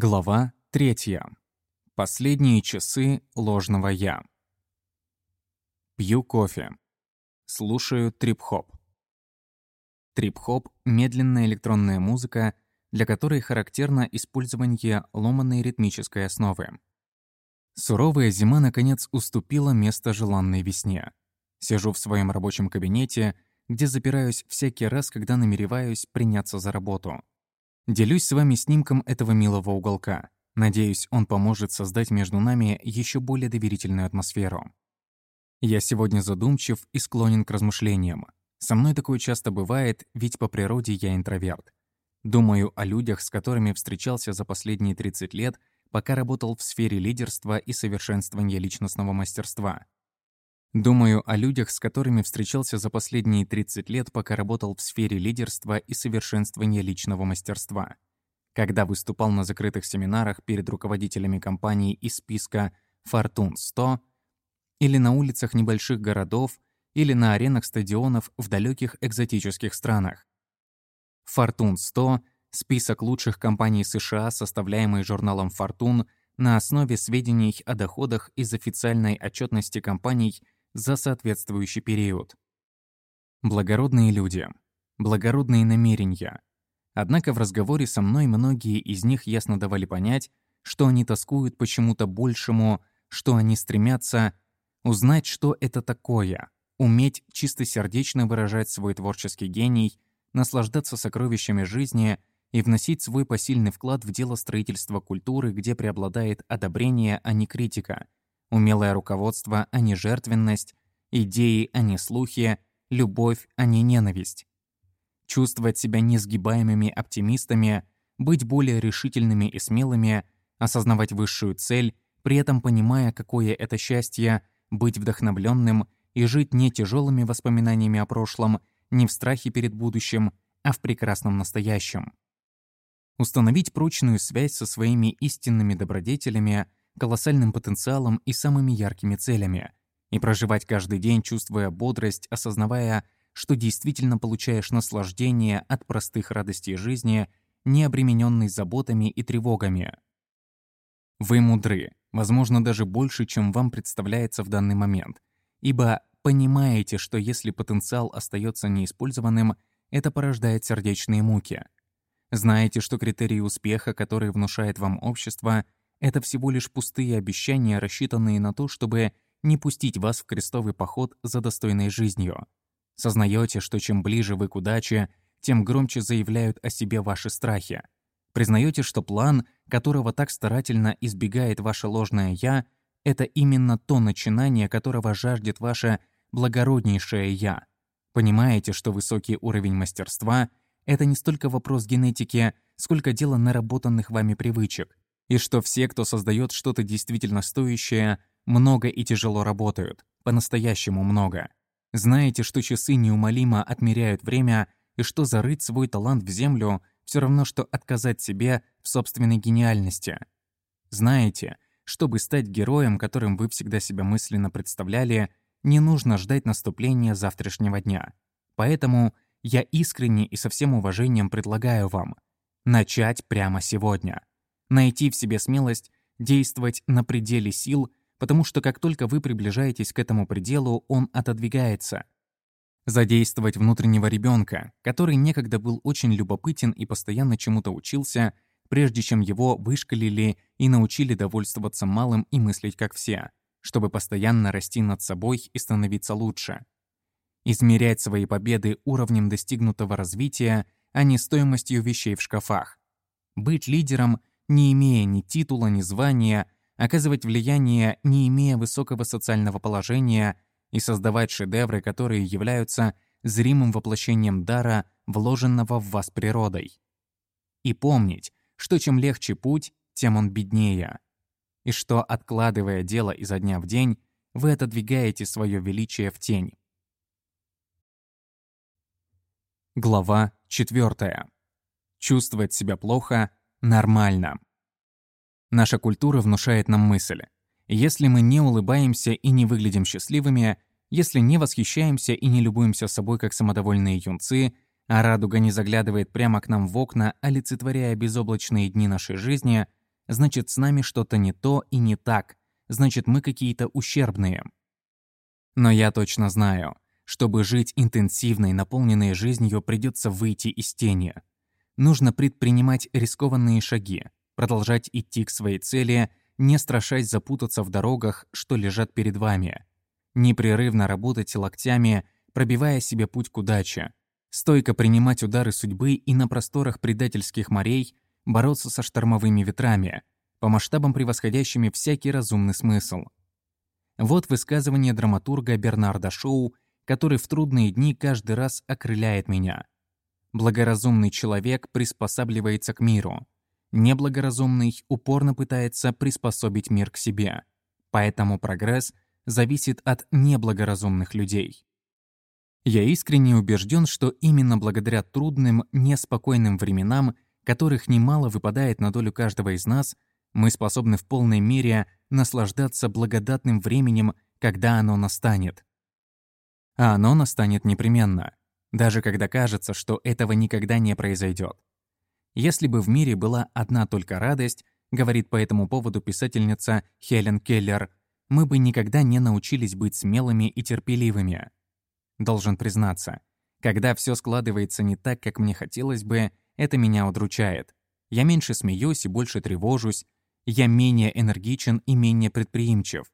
Глава 3. Последние часы ложного «я». Пью кофе. Слушаю трип-хоп. Трип-хоп — медленная электронная музыка, для которой характерно использование ломаной ритмической основы. Суровая зима, наконец, уступила место желанной весне. Сижу в своем рабочем кабинете, где запираюсь всякий раз, когда намереваюсь приняться за работу — Делюсь с вами снимком этого милого уголка. Надеюсь, он поможет создать между нами еще более доверительную атмосферу. Я сегодня задумчив и склонен к размышлениям. Со мной такое часто бывает, ведь по природе я интроверт. Думаю о людях, с которыми встречался за последние 30 лет, пока работал в сфере лидерства и совершенствования личностного мастерства. Думаю о людях, с которыми встречался за последние 30 лет, пока работал в сфере лидерства и совершенствования личного мастерства. Когда выступал на закрытых семинарах перед руководителями компаний из списка «Фортун 100» или на улицах небольших городов, или на аренах стадионов в далеких экзотических странах. «Фортун 100» — список лучших компаний США, составляемый журналом «Фортун» на основе сведений о доходах из официальной отчетности компаний – за соответствующий период. Благородные люди. Благородные намерения. Однако в разговоре со мной многие из них ясно давали понять, что они тоскуют почему-то большему, что они стремятся узнать, что это такое, уметь чистосердечно выражать свой творческий гений, наслаждаться сокровищами жизни и вносить свой посильный вклад в дело строительства культуры, где преобладает одобрение, а не критика — Умелое руководство, а не жертвенность, идеи, а не слухи, любовь, а не ненависть. Чувствовать себя несгибаемыми оптимистами, быть более решительными и смелыми, осознавать высшую цель, при этом понимая, какое это счастье, быть вдохновленным и жить не тяжелыми воспоминаниями о прошлом, не в страхе перед будущим, а в прекрасном настоящем. Установить прочную связь со своими истинными добродетелями – колоссальным потенциалом и самыми яркими целями, и проживать каждый день, чувствуя бодрость, осознавая, что действительно получаешь наслаждение от простых радостей жизни, не обремененной заботами и тревогами. Вы мудры, возможно, даже больше, чем вам представляется в данный момент, ибо понимаете, что если потенциал остается неиспользованным, это порождает сердечные муки. Знаете, что критерии успеха, которые внушает вам общество — это всего лишь пустые обещания, рассчитанные на то, чтобы не пустить вас в крестовый поход за достойной жизнью. Сознаете, что чем ближе вы к удаче, тем громче заявляют о себе ваши страхи. Признаете, что план, которого так старательно избегает ваше ложное «я», это именно то начинание, которого жаждет ваше благороднейшее «я». Понимаете, что высокий уровень мастерства — это не столько вопрос генетики, сколько дело наработанных вами привычек, и что все, кто создает что-то действительно стоящее, много и тяжело работают, по-настоящему много. Знаете, что часы неумолимо отмеряют время, и что зарыть свой талант в землю все равно, что отказать себе в собственной гениальности. Знаете, чтобы стать героем, которым вы всегда себя мысленно представляли, не нужно ждать наступления завтрашнего дня. Поэтому я искренне и со всем уважением предлагаю вам начать прямо сегодня найти в себе смелость действовать на пределе сил, потому что как только вы приближаетесь к этому пределу, он отодвигается. Задействовать внутреннего ребенка, который некогда был очень любопытен и постоянно чему-то учился, прежде чем его вышкалили и научили довольствоваться малым и мыслить как все, чтобы постоянно расти над собой и становиться лучше. Измерять свои победы уровнем достигнутого развития, а не стоимостью вещей в шкафах. Быть лидером не имея ни титула, ни звания, оказывать влияние, не имея высокого социального положения, и создавать шедевры, которые являются зримым воплощением дара, вложенного в вас природой. И помнить, что чем легче путь, тем он беднее. И что, откладывая дело изо дня в день, вы отодвигаете свое величие в тень. Глава 4. Чувствовать себя плохо нормально. Наша культура внушает нам мысль. Если мы не улыбаемся и не выглядим счастливыми, если не восхищаемся и не любуемся собой как самодовольные юнцы, а радуга не заглядывает прямо к нам в окна, олицетворяя безоблачные дни нашей жизни, значит, с нами что-то не то и не так, значит, мы какие-то ущербные. Но я точно знаю, чтобы жить интенсивной, наполненной жизнью, придется выйти из тени. Нужно предпринимать рискованные шаги, продолжать идти к своей цели, не страшась запутаться в дорогах, что лежат перед вами. Непрерывно работать локтями, пробивая себе путь к удаче. Стойко принимать удары судьбы и на просторах предательских морей бороться со штормовыми ветрами, по масштабам превосходящими всякий разумный смысл. Вот высказывание драматурга Бернарда Шоу, который в трудные дни каждый раз окрыляет меня. Благоразумный человек приспосабливается к миру. Неблагоразумный упорно пытается приспособить мир к себе. Поэтому прогресс зависит от неблагоразумных людей. Я искренне убежден, что именно благодаря трудным, неспокойным временам, которых немало выпадает на долю каждого из нас, мы способны в полной мере наслаждаться благодатным временем, когда оно настанет. А оно настанет непременно, даже когда кажется, что этого никогда не произойдет. Если бы в мире была одна только радость, говорит по этому поводу писательница Хелен Келлер, мы бы никогда не научились быть смелыми и терпеливыми. Должен признаться, когда все складывается не так, как мне хотелось бы, это меня удручает. Я меньше смеюсь и больше тревожусь, я менее энергичен и менее предприимчив.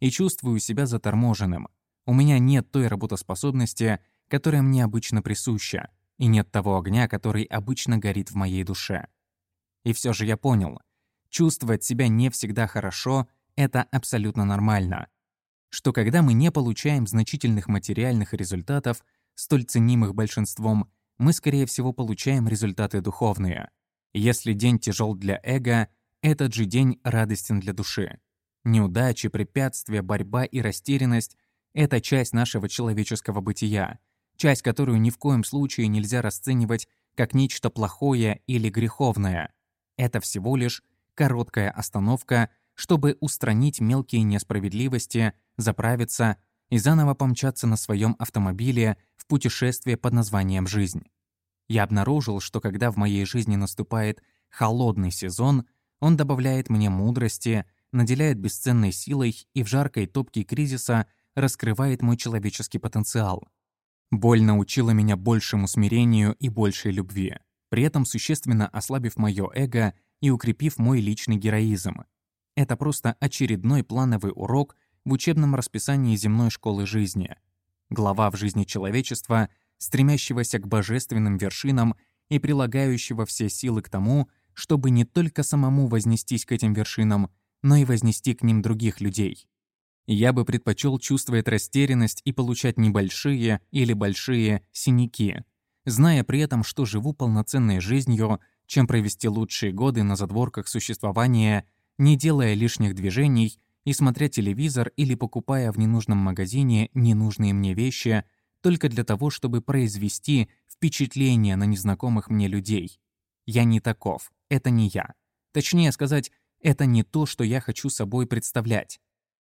И чувствую себя заторможенным. У меня нет той работоспособности, которая мне обычно присуща, и нет того огня, который обычно горит в моей душе. И все же я понял, чувствовать себя не всегда хорошо — это абсолютно нормально что когда мы не получаем значительных материальных результатов, столь ценимых большинством, мы, скорее всего, получаем результаты духовные. Если день тяжел для эго, этот же день радостен для души. Неудачи, препятствия, борьба и растерянность — это часть нашего человеческого бытия, часть, которую ни в коем случае нельзя расценивать как нечто плохое или греховное. Это всего лишь короткая остановка — чтобы устранить мелкие несправедливости, заправиться и заново помчаться на своем автомобиле в путешествие под названием «Жизнь». Я обнаружил, что когда в моей жизни наступает холодный сезон, он добавляет мне мудрости, наделяет бесценной силой и в жаркой топке кризиса раскрывает мой человеческий потенциал. Боль научила меня большему смирению и большей любви, при этом существенно ослабив мое эго и укрепив мой личный героизм. Это просто очередной плановый урок в учебном расписании земной школы жизни. Глава в жизни человечества, стремящегося к божественным вершинам и прилагающего все силы к тому, чтобы не только самому вознестись к этим вершинам, но и вознести к ним других людей. Я бы предпочел чувствовать растерянность и получать небольшие или большие синяки, зная при этом, что живу полноценной жизнью, чем провести лучшие годы на задворках существования не делая лишних движений и смотря телевизор или покупая в ненужном магазине ненужные мне вещи только для того, чтобы произвести впечатление на незнакомых мне людей. Я не таков, это не я. Точнее сказать, это не то, что я хочу собой представлять.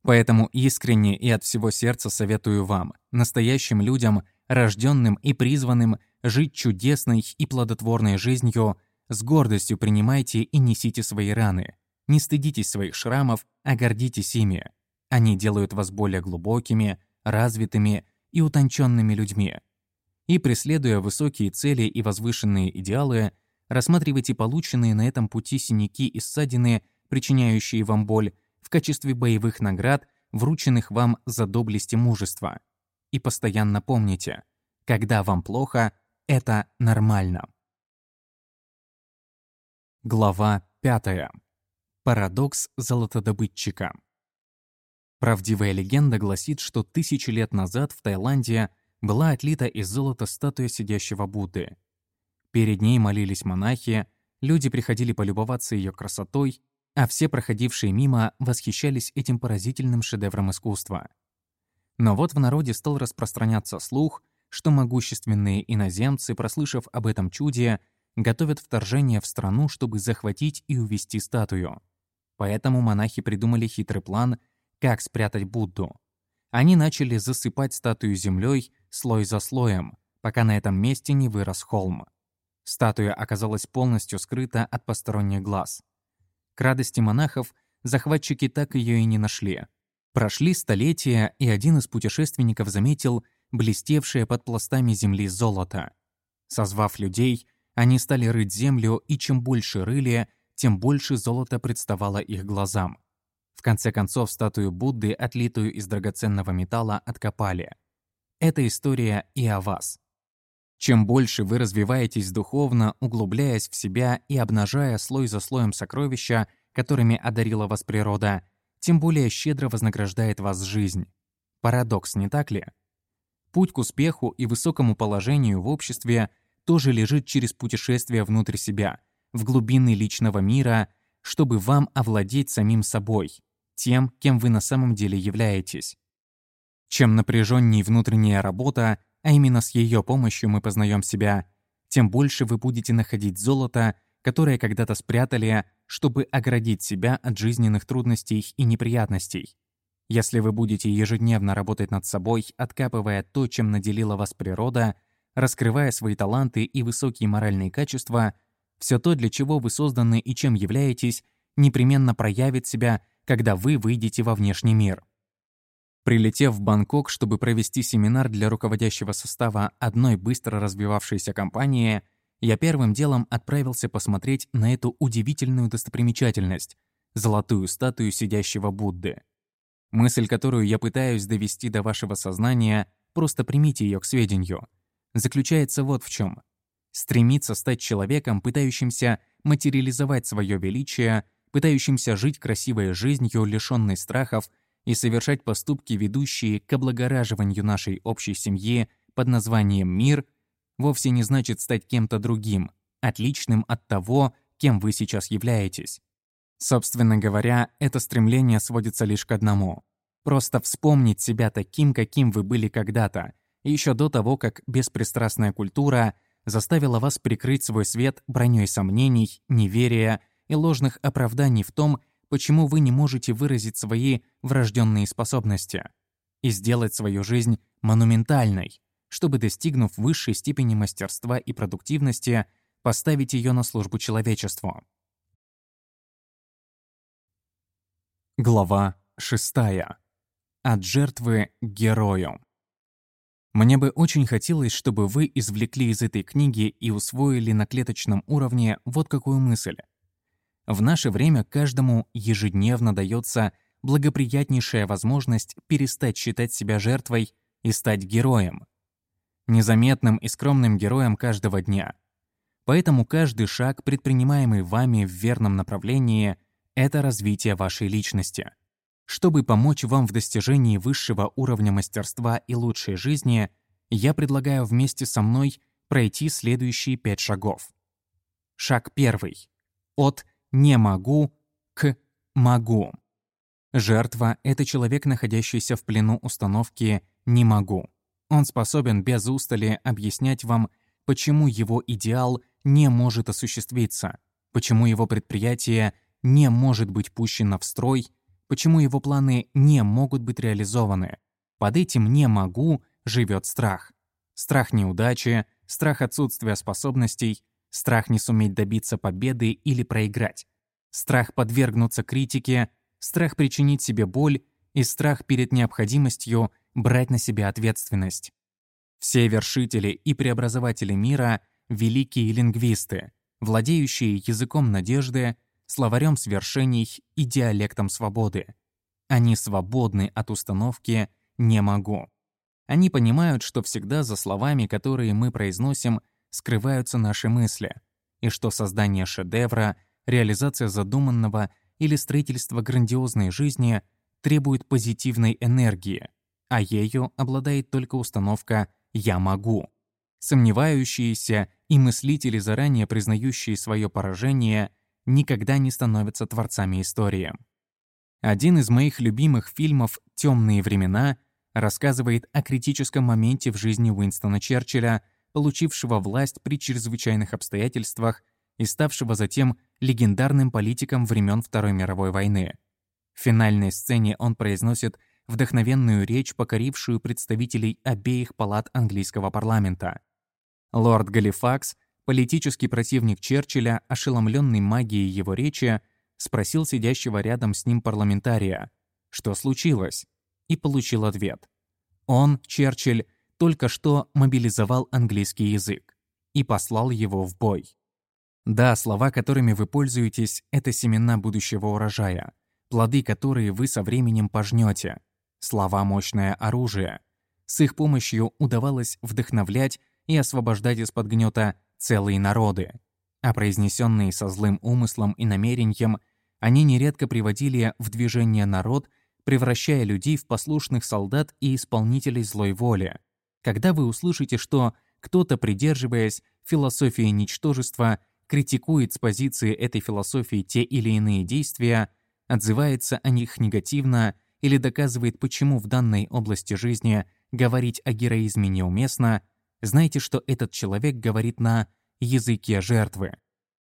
Поэтому искренне и от всего сердца советую вам, настоящим людям, рожденным и призванным жить чудесной и плодотворной жизнью, с гордостью принимайте и несите свои раны. Не стыдитесь своих шрамов, а гордитесь ими. Они делают вас более глубокими, развитыми и утонченными людьми. И преследуя высокие цели и возвышенные идеалы, рассматривайте полученные на этом пути синяки и ссадины, причиняющие вам боль, в качестве боевых наград, врученных вам за доблесть и мужество. И постоянно помните, когда вам плохо, это нормально. Глава пятая. Парадокс золотодобытчика. Правдивая легенда гласит, что тысячи лет назад в Таиланде была отлита из золота статуя сидящего Будды. Перед ней молились монахи, люди приходили полюбоваться ее красотой, а все проходившие мимо восхищались этим поразительным шедевром искусства. Но вот в народе стал распространяться слух, что могущественные иноземцы, прослышав об этом чуде, готовят вторжение в страну, чтобы захватить и увести статую. Поэтому монахи придумали хитрый план, как спрятать Будду. Они начали засыпать статую землей слой за слоем, пока на этом месте не вырос холм. Статуя оказалась полностью скрыта от посторонних глаз. Радости монахов захватчики так ее и не нашли. Прошли столетия, и один из путешественников заметил блестевшее под пластами земли золото. Созвав людей, они стали рыть землю, и чем больше рыли, тем больше золота представало их глазам. В конце концов, статую Будды, отлитую из драгоценного металла, откопали. Это история и о вас. Чем больше вы развиваетесь духовно, углубляясь в себя и обнажая слой за слоем сокровища, которыми одарила вас природа, тем более щедро вознаграждает вас жизнь. Парадокс, не так ли? Путь к успеху и высокому положению в обществе тоже лежит через путешествие внутрь себя, в глубины личного мира, чтобы вам овладеть самим собой, тем, кем вы на самом деле являетесь. Чем напряженнее внутренняя работа, а именно с ее помощью мы познаем себя, тем больше вы будете находить золото, которое когда-то спрятали, чтобы оградить себя от жизненных трудностей и неприятностей. Если вы будете ежедневно работать над собой, откапывая то, чем наделила вас природа, раскрывая свои таланты и высокие моральные качества, все то, для чего вы созданы и чем являетесь, непременно проявит себя, когда вы выйдете во внешний мир. Прилетев в Бангкок, чтобы провести семинар для руководящего состава одной быстро развивавшейся компании, я первым делом отправился посмотреть на эту удивительную достопримечательность — золотую статую сидящего Будды. Мысль, которую я пытаюсь довести до вашего сознания, просто примите ее к сведению, заключается вот в чем: Стремиться стать человеком, пытающимся материализовать свое величие, пытающимся жить красивой жизнью, лишенной страхов и совершать поступки, ведущие к облагораживанию нашей общей семьи под названием «мир», вовсе не значит стать кем-то другим, отличным от того, кем вы сейчас являетесь. Собственно говоря, это стремление сводится лишь к одному. Просто вспомнить себя таким, каким вы были когда-то, еще до того, как беспристрастная культура заставила вас прикрыть свой свет броней сомнений, неверия и ложных оправданий в том, почему вы не можете выразить свои врожденные способности и сделать свою жизнь монументальной, чтобы, достигнув высшей степени мастерства и продуктивности, поставить ее на службу человечеству. Глава 6. От жертвы к герою. Мне бы очень хотелось, чтобы вы извлекли из этой книги и усвоили на клеточном уровне вот какую мысль. В наше время каждому ежедневно дается благоприятнейшая возможность перестать считать себя жертвой и стать героем. Незаметным и скромным героем каждого дня. Поэтому каждый шаг, предпринимаемый вами в верном направлении, это развитие вашей личности. Чтобы помочь вам в достижении высшего уровня мастерства и лучшей жизни, я предлагаю вместе со мной пройти следующие пять шагов. Шаг первый. От «не могу» к «могу». Жертва — это человек, находящийся в плену установки «не могу». Он способен без устали объяснять вам, почему его идеал не может осуществиться, почему его предприятие не может быть пущено в строй, почему его планы не могут быть реализованы. Под этим «не могу» живет страх. Страх неудачи, страх отсутствия способностей, страх не суметь добиться победы или проиграть, страх подвергнуться критике, страх причинить себе боль и страх перед необходимостью брать на себя ответственность. Все вершители и преобразователи мира — великие лингвисты, владеющие языком надежды, словарем свершений и диалектом свободы. Они свободны от установки «не могу». Они понимают, что всегда за словами, которые мы произносим, скрываются наши мысли, и что создание шедевра, реализация задуманного или строительство грандиозной жизни требует позитивной энергии, а ею обладает только установка «я могу». Сомневающиеся и мыслители, заранее признающие свое поражение, никогда не становятся творцами истории. Один из моих любимых фильмов «Темные времена» рассказывает о критическом моменте в жизни Уинстона Черчилля, получившего власть при чрезвычайных обстоятельствах и ставшего затем легендарным политиком времен Второй мировой войны. В финальной сцене он произносит вдохновенную речь, покорившую представителей обеих палат английского парламента. Лорд Галифакс Политический противник Черчилля, ошеломленный магией его речи, Спросил сидящего рядом с ним парламентария. Что случилось? И получил ответ. Он, Черчилль, только что мобилизовал английский язык и послал его в бой. Да, слова, которыми вы пользуетесь, это семена будущего урожая, плоды, которые вы со временем пожнете. Слова – мощное оружие. С их помощью удавалось вдохновлять и освобождать из-под гнета целые народы. А произнесенные со злым умыслом и намерением, они нередко приводили в движение народ, превращая людей в послушных солдат и исполнителей злой воли. Когда вы услышите, что кто-то, придерживаясь философии ничтожества, критикует с позиции этой философии те или иные действия, отзывается о них негативно или доказывает, почему в данной области жизни говорить о героизме неуместно, знайте, что этот человек говорит на языке жертвы.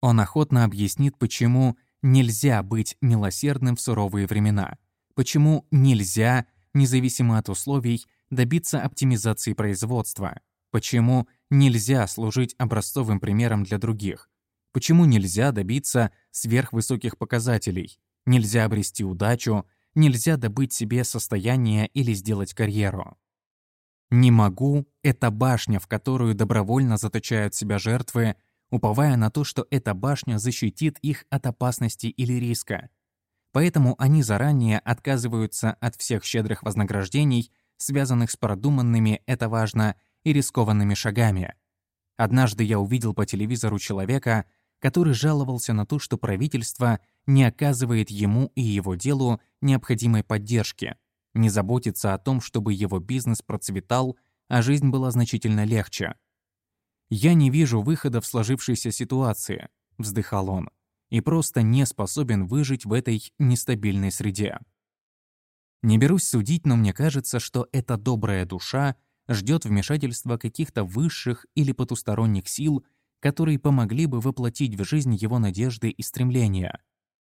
Он охотно объяснит, почему нельзя быть милосердным в суровые времена, почему нельзя, независимо от условий, добиться оптимизации производства, почему нельзя служить образцовым примером для других, почему нельзя добиться сверхвысоких показателей, нельзя обрести удачу, нельзя добыть себе состояние или сделать карьеру. «Не могу» — это башня, в которую добровольно заточают себя жертвы, уповая на то, что эта башня защитит их от опасности или риска. Поэтому они заранее отказываются от всех щедрых вознаграждений, связанных с продуманными, это важно, и рискованными шагами. Однажды я увидел по телевизору человека, который жаловался на то, что правительство не оказывает ему и его делу необходимой поддержки, не заботится о том, чтобы его бизнес процветал, а жизнь была значительно легче. «Я не вижу выхода в сложившейся ситуации», — вздыхал он, «и просто не способен выжить в этой нестабильной среде». Не берусь судить, но мне кажется, что эта добрая душа ждет вмешательства каких-то высших или потусторонних сил которые помогли бы воплотить в жизнь его надежды и стремления.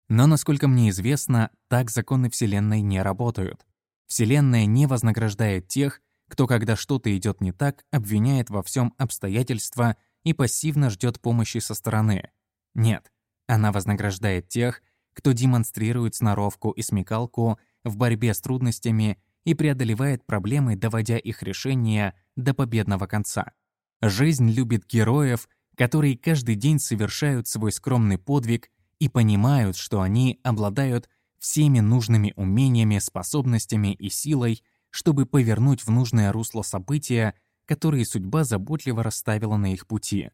Но, насколько мне известно, так законы Вселенной не работают. Вселенная не вознаграждает тех, кто, когда что-то идет не так, обвиняет во всем обстоятельства и пассивно ждет помощи со стороны. Нет, она вознаграждает тех, кто демонстрирует сноровку и смекалку в борьбе с трудностями и преодолевает проблемы, доводя их решение до победного конца. Жизнь любит героев, которые каждый день совершают свой скромный подвиг и понимают, что они обладают всеми нужными умениями, способностями и силой, чтобы повернуть в нужное русло события, которые судьба заботливо расставила на их пути.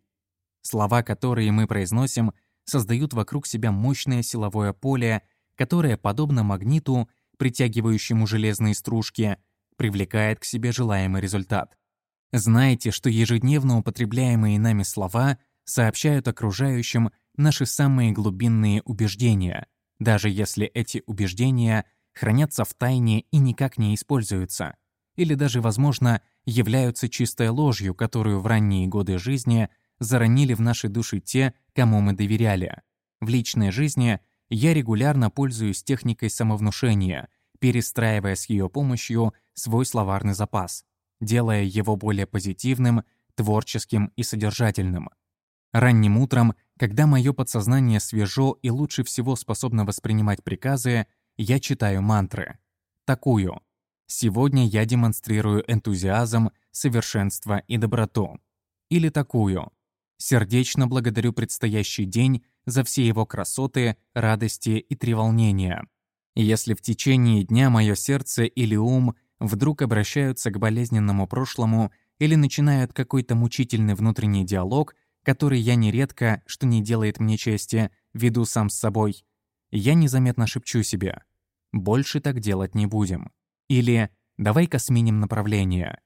Слова, которые мы произносим, создают вокруг себя мощное силовое поле, которое, подобно магниту, притягивающему железные стружки, привлекает к себе желаемый результат. Знайте, что ежедневно употребляемые нами слова сообщают окружающим наши самые глубинные убеждения, даже если эти убеждения хранятся в тайне и никак не используются, или даже, возможно, являются чистой ложью, которую в ранние годы жизни заронили в наши души те, кому мы доверяли. В личной жизни я регулярно пользуюсь техникой самовнушения, перестраивая с ее помощью свой словарный запас делая его более позитивным, творческим и содержательным. Ранним утром, когда мое подсознание свежо и лучше всего способно воспринимать приказы, я читаю мантры. Такую. Сегодня я демонстрирую энтузиазм, совершенство и доброту. Или такую. Сердечно благодарю предстоящий день за все его красоты, радости и треволнения. Если в течение дня мое сердце или ум – вдруг обращаются к болезненному прошлому или начинают какой-то мучительный внутренний диалог, который я нередко, что не делает мне чести, веду сам с собой, я незаметно шепчу себе «больше так делать не будем» или «давай-ка сменим направление».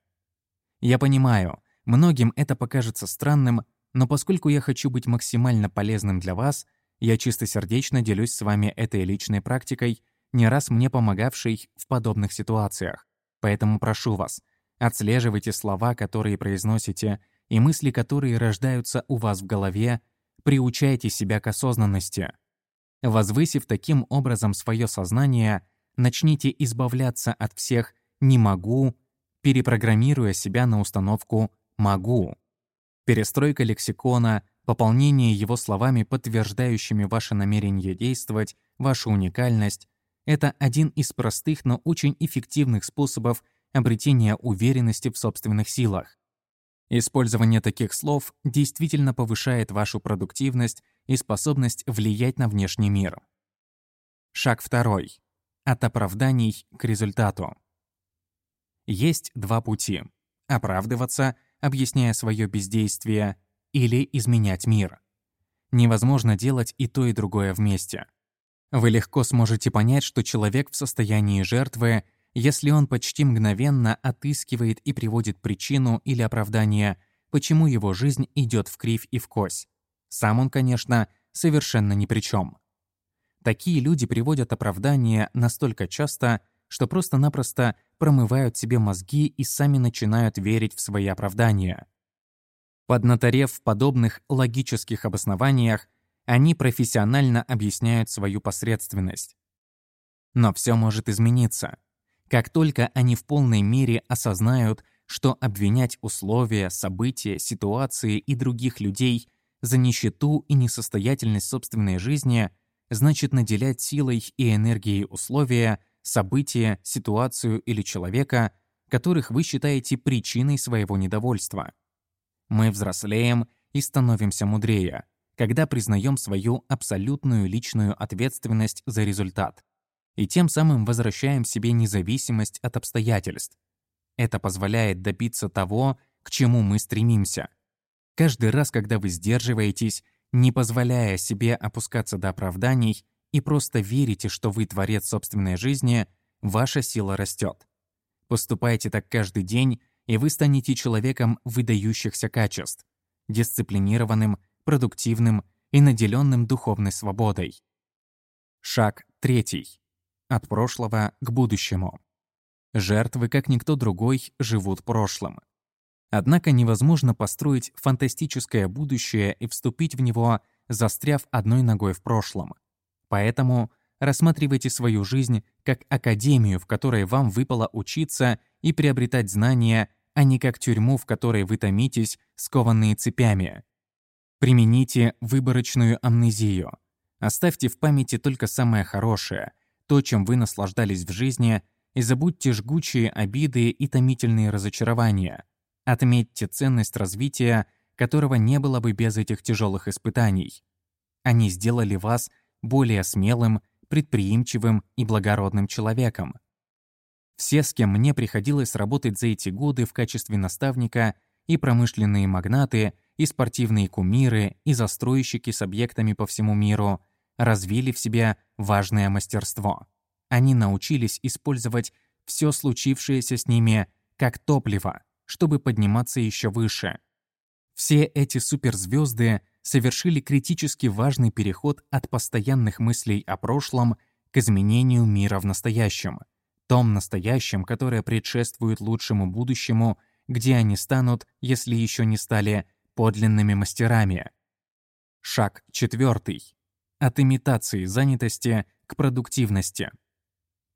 Я понимаю, многим это покажется странным, но поскольку я хочу быть максимально полезным для вас, я чистосердечно делюсь с вами этой личной практикой, не раз мне помогавшей в подобных ситуациях. Поэтому прошу вас, отслеживайте слова, которые произносите, и мысли, которые рождаются у вас в голове, приучайте себя к осознанности. Возвысив таким образом свое сознание, начните избавляться от всех «не могу», перепрограммируя себя на установку «могу». Перестройка лексикона, пополнение его словами, подтверждающими ваше намерение действовать, вашу уникальность — это один из простых, но очень эффективных способов обретения уверенности в собственных силах. Использование таких слов действительно повышает вашу продуктивность и способность влиять на внешний мир. Шаг второй. От оправданий к результату. Есть два пути — оправдываться, объясняя свое бездействие, или изменять мир. Невозможно делать и то, и другое вместе. Вы легко сможете понять, что человек в состоянии жертвы, если он почти мгновенно отыскивает и приводит причину или оправдание, почему его жизнь идет в кривь и в кось. Сам он, конечно, совершенно ни при чем. Такие люди приводят оправдания настолько часто, что просто-напросто промывают себе мозги и сами начинают верить в свои оправдания. Поднаторев в подобных логических обоснованиях, они профессионально объясняют свою посредственность. Но все может измениться. Как только они в полной мере осознают, что обвинять условия, события, ситуации и других людей за нищету и несостоятельность собственной жизни значит наделять силой и энергией условия, события, ситуацию или человека, которых вы считаете причиной своего недовольства. Мы взрослеем и становимся мудрее, когда признаем свою абсолютную личную ответственность за результат. И тем самым возвращаем себе независимость от обстоятельств. Это позволяет добиться того, к чему мы стремимся. Каждый раз, когда вы сдерживаетесь, не позволяя себе опускаться до оправданий и просто верите, что вы творец собственной жизни, ваша сила растет. Поступайте так каждый день, и вы станете человеком выдающихся качеств, дисциплинированным, продуктивным и наделенным духовной свободой. Шаг третий. От прошлого к будущему. Жертвы, как никто другой, живут прошлым. Однако невозможно построить фантастическое будущее и вступить в него, застряв одной ногой в прошлом. Поэтому рассматривайте свою жизнь как академию, в которой вам выпало учиться и приобретать знания, а не как тюрьму, в которой вы томитесь, скованные цепями. Примените выборочную амнезию. Оставьте в памяти только самое хорошее, то, чем вы наслаждались в жизни, и забудьте жгучие обиды и томительные разочарования. Отметьте ценность развития, которого не было бы без этих тяжелых испытаний. Они сделали вас более смелым, предприимчивым и благородным человеком. Все, с кем мне приходилось работать за эти годы в качестве наставника, и промышленные магнаты, и спортивные кумиры, и застройщики с объектами по всему миру, развили в себе важное мастерство. Они научились использовать все случившееся с ними как топливо, чтобы подниматься еще выше. Все эти суперзвезды совершили критически важный переход от постоянных мыслей о прошлом к изменению мира в настоящем – том настоящем, которое предшествует лучшему будущему, где они станут, если еще не стали, подлинными мастерами. Шаг четвертый. От имитации занятости к продуктивности.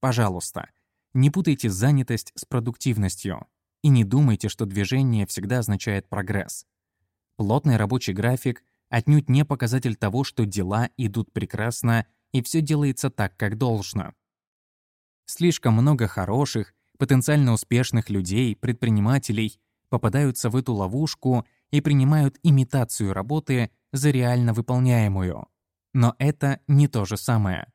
Пожалуйста, не путайте занятость с продуктивностью и не думайте, что движение всегда означает прогресс. Плотный рабочий график отнюдь не показатель того, что дела идут прекрасно и все делается так, как должно. Слишком много хороших, потенциально успешных людей, предпринимателей попадаются в эту ловушку и принимают имитацию работы за реально выполняемую. Но это не то же самое.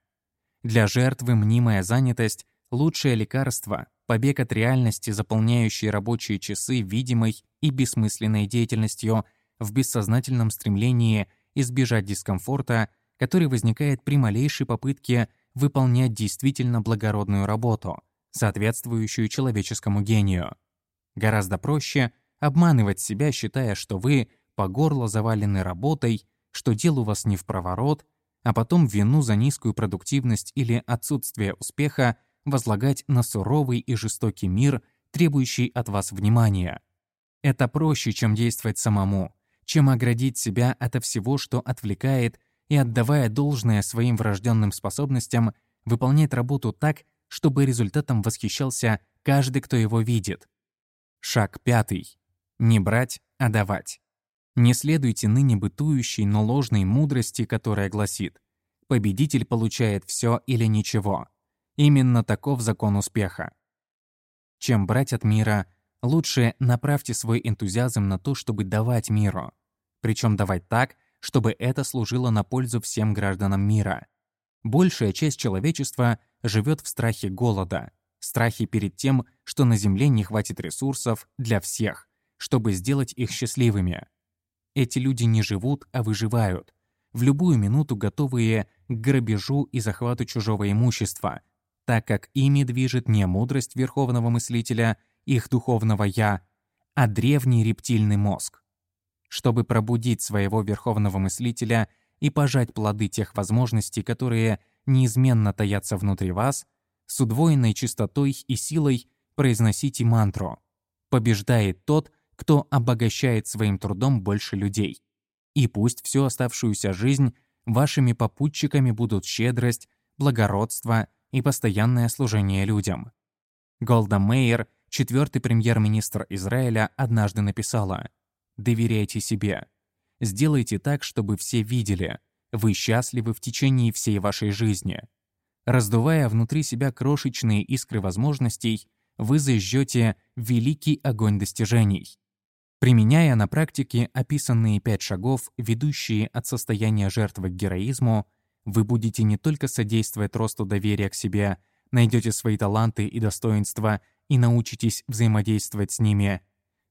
Для жертвы мнимая занятость – лучшее лекарство, побег от реальности, заполняющей рабочие часы видимой и бессмысленной деятельностью в бессознательном стремлении избежать дискомфорта, который возникает при малейшей попытке – выполнять действительно благородную работу, соответствующую человеческому гению. Гораздо проще обманывать себя, считая, что вы по горло завалены работой, что дел у вас не в проворот, а потом вину за низкую продуктивность или отсутствие успеха возлагать на суровый и жестокий мир, требующий от вас внимания. Это проще, чем действовать самому, чем оградить себя от всего, что отвлекает и, отдавая должное своим врожденным способностям, выполнять работу так, чтобы результатом восхищался каждый, кто его видит. Шаг пятый. Не брать, а давать. Не следуйте ныне бытующей, но ложной мудрости, которая гласит «победитель получает все или ничего». Именно таков закон успеха. Чем брать от мира, лучше направьте свой энтузиазм на то, чтобы давать миру. Причем давать так, чтобы это служило на пользу всем гражданам мира. Большая часть человечества живет в страхе голода, страхе перед тем, что на Земле не хватит ресурсов для всех, чтобы сделать их счастливыми. Эти люди не живут, а выживают, в любую минуту готовые к грабежу и захвату чужого имущества, так как ими движет не мудрость верховного мыслителя, их духовного «я», а древний рептильный мозг. Чтобы пробудить своего верховного мыслителя и пожать плоды тех возможностей, которые неизменно таятся внутри вас, с удвоенной чистотой и силой произносите мантру «Побеждает тот, кто обогащает своим трудом больше людей. И пусть всю оставшуюся жизнь вашими попутчиками будут щедрость, благородство и постоянное служение людям. Голда Мейер, четвертый премьер-министр Израиля, однажды написала «Доверяйте себе. Сделайте так, чтобы все видели. Вы счастливы в течение всей вашей жизни. Раздувая внутри себя крошечные искры возможностей, вы зажжете великий огонь достижений. Применяя на практике описанные пять шагов, ведущие от состояния жертвы к героизму, вы будете не только содействовать росту доверия к себе, найдете свои таланты и достоинства и научитесь взаимодействовать с ними,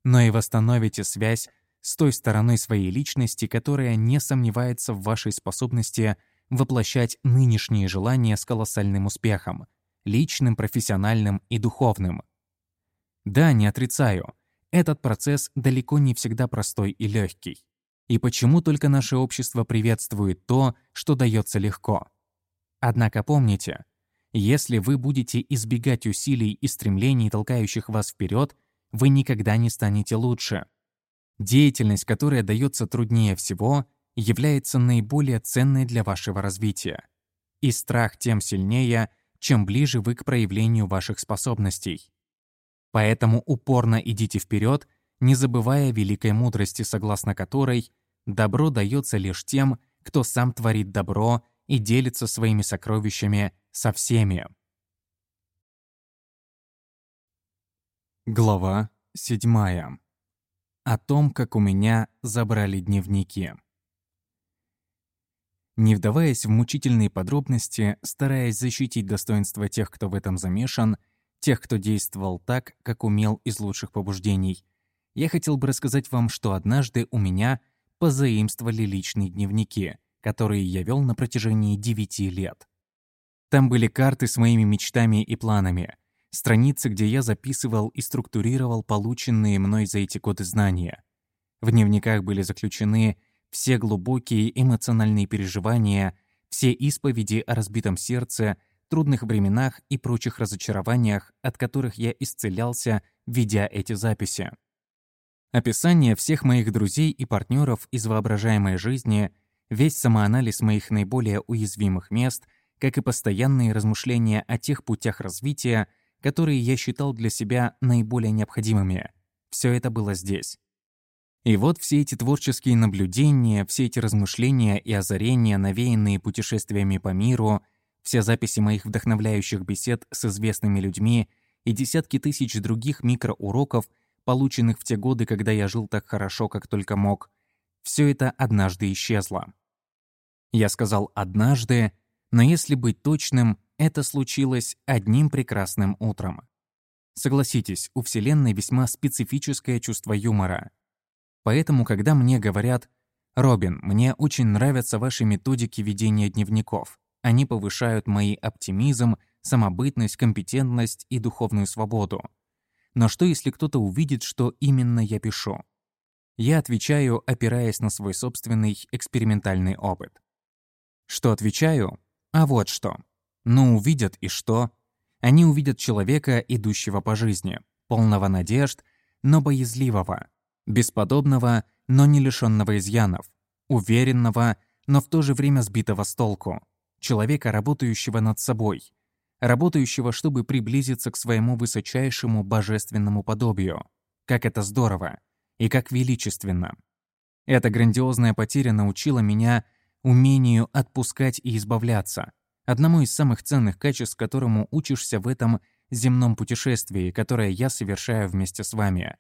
но и восстановите связь с той стороной своей личности, которая не сомневается в вашей способности воплощать нынешние желания с колоссальным успехом, личным, профессиональным и духовным. Да, не отрицаю, этот процесс далеко не всегда простой и легкий. И почему только наше общество приветствует то, что дается легко? Однако помните, если вы будете избегать усилий и стремлений, толкающих вас вперед, вы никогда не станете лучше. Деятельность, которая дается труднее всего, является наиболее ценной для вашего развития. И страх тем сильнее, чем ближе вы к проявлению ваших способностей. Поэтому упорно идите вперед, не забывая великой мудрости, согласно которой добро дается лишь тем, кто сам творит добро и делится своими сокровищами со всеми. Глава 7. О том, как у меня забрали дневники. Не вдаваясь в мучительные подробности, стараясь защитить достоинство тех, кто в этом замешан, тех, кто действовал так, как умел из лучших побуждений. Я хотел бы рассказать вам, что однажды у меня позаимствовали личные дневники, которые я вел на протяжении девяти лет. Там были карты с моими мечтами и планами, страницы, где я записывал и структурировал полученные мной за эти годы знания. В дневниках были заключены все глубокие эмоциональные переживания, все исповеди о разбитом сердце — трудных временах и прочих разочарованиях, от которых я исцелялся, ведя эти записи. Описание всех моих друзей и партнеров из воображаемой жизни, весь самоанализ моих наиболее уязвимых мест, как и постоянные размышления о тех путях развития, которые я считал для себя наиболее необходимыми. Все это было здесь. И вот все эти творческие наблюдения, все эти размышления и озарения, навеянные путешествиями по миру, все записи моих вдохновляющих бесед с известными людьми и десятки тысяч других микроуроков, полученных в те годы, когда я жил так хорошо, как только мог, все это однажды исчезло. Я сказал «однажды», но если быть точным, это случилось одним прекрасным утром. Согласитесь, у Вселенной весьма специфическое чувство юмора. Поэтому, когда мне говорят «Робин, мне очень нравятся ваши методики ведения дневников», они повышают мои оптимизм, самобытность, компетентность и духовную свободу. Но что, если кто-то увидит, что именно я пишу? Я отвечаю, опираясь на свой собственный экспериментальный опыт. Что отвечаю? А вот что. Ну, увидят и что? Они увидят человека, идущего по жизни, полного надежд, но боязливого, бесподобного, но не лишенного изъянов, уверенного, но в то же время сбитого с толку, человека, работающего над собой, работающего, чтобы приблизиться к своему высочайшему божественному подобию. Как это здорово и как величественно. Эта грандиозная потеря научила меня умению отпускать и избавляться. Одному из самых ценных качеств, которому учишься в этом земном путешествии, которое я совершаю вместе с вами.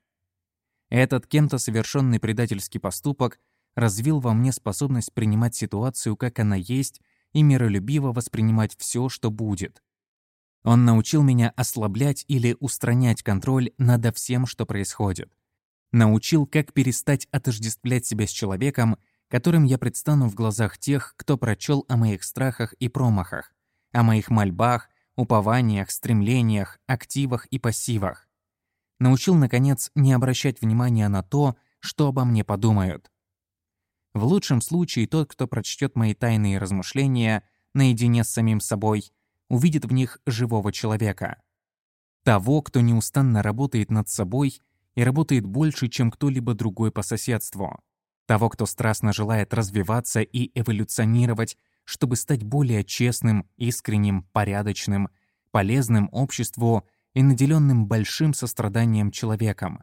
Этот кем-то совершенный предательский поступок развил во мне способность принимать ситуацию, как она есть, и миролюбиво воспринимать все, что будет. Он научил меня ослаблять или устранять контроль над всем, что происходит. Научил, как перестать отождествлять себя с человеком, которым я предстану в глазах тех, кто прочел о моих страхах и промахах, о моих мольбах, упованиях, стремлениях, активах и пассивах. Научил, наконец, не обращать внимания на то, что обо мне подумают. В лучшем случае тот, кто прочтет мои тайные размышления наедине с самим собой, увидит в них живого человека. Того, кто неустанно работает над собой и работает больше, чем кто-либо другой по соседству. Того, кто страстно желает развиваться и эволюционировать, чтобы стать более честным, искренним, порядочным, полезным обществу и наделенным большим состраданием человеком.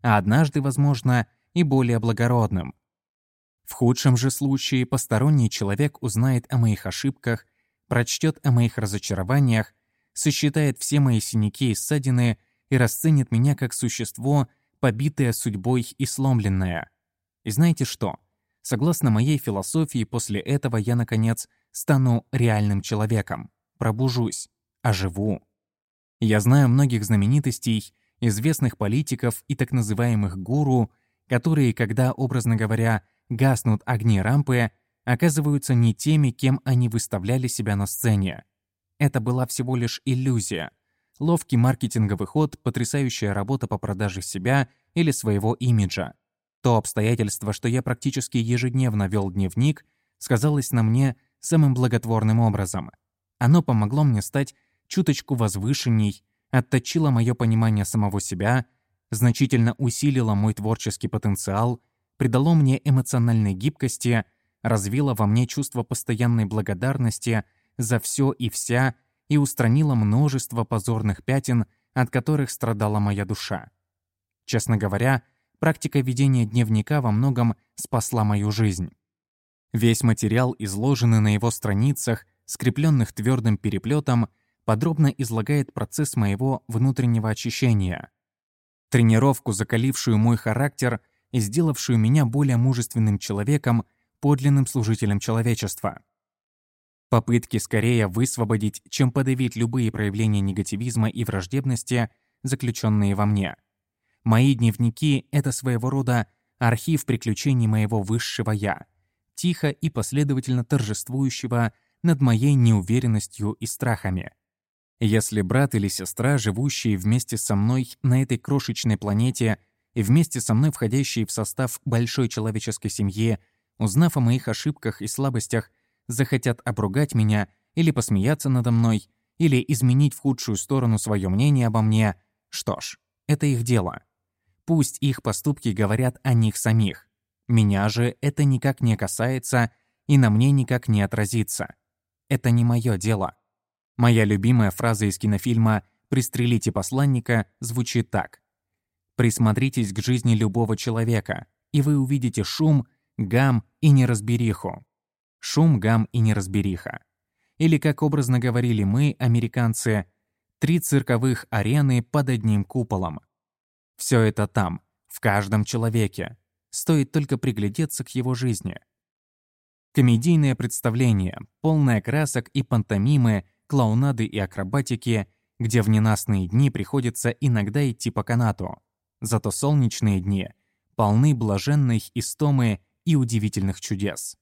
А однажды, возможно, и более благородным. В худшем же случае посторонний человек узнает о моих ошибках прочтет о моих разочарованиях, сосчитает все мои синяки и ссадины и расценит меня как существо, побитое судьбой и сломленное. И знаете что? Согласно моей философии, после этого я, наконец, стану реальным человеком, пробужусь, оживу. Я знаю многих знаменитостей, известных политиков и так называемых гуру, которые, когда, образно говоря, гаснут огни рампы, оказываются не теми, кем они выставляли себя на сцене. Это была всего лишь иллюзия. Ловкий маркетинговый ход, потрясающая работа по продаже себя или своего имиджа. То обстоятельство, что я практически ежедневно вел дневник, сказалось на мне самым благотворным образом. Оно помогло мне стать чуточку возвышенней, отточило мое понимание самого себя, значительно усилило мой творческий потенциал, придало мне эмоциональной гибкости — развила во мне чувство постоянной благодарности за все и вся и устранила множество позорных пятен, от которых страдала моя душа. Честно говоря, практика ведения дневника во многом спасла мою жизнь. Весь материал, изложенный на его страницах, скрепленных твердым переплетом, подробно излагает процесс моего внутреннего очищения. Тренировку, закалившую мой характер и сделавшую меня более мужественным человеком, подлинным служителем человечества. Попытки скорее высвободить, чем подавить любые проявления негативизма и враждебности, заключенные во мне. Мои дневники — это своего рода архив приключений моего высшего «я», тихо и последовательно торжествующего над моей неуверенностью и страхами. Если брат или сестра, живущие вместе со мной на этой крошечной планете и вместе со мной входящие в состав большой человеческой семьи, узнав о моих ошибках и слабостях, захотят обругать меня или посмеяться надо мной, или изменить в худшую сторону свое мнение обо мне, что ж, это их дело. Пусть их поступки говорят о них самих. Меня же это никак не касается и на мне никак не отразится. Это не мое дело. Моя любимая фраза из кинофильма «Пристрелите посланника» звучит так. «Присмотритесь к жизни любого человека, и вы увидите шум, гам и неразбериху. Шум, гам и неразбериха. Или, как образно говорили мы, американцы, три цирковых арены под одним куполом. Все это там, в каждом человеке. Стоит только приглядеться к его жизни. Комедийное представление, полное красок и пантомимы, клоунады и акробатики, где в ненастные дни приходится иногда идти по канату. Зато солнечные дни полны блаженной истомы и удивительных чудес.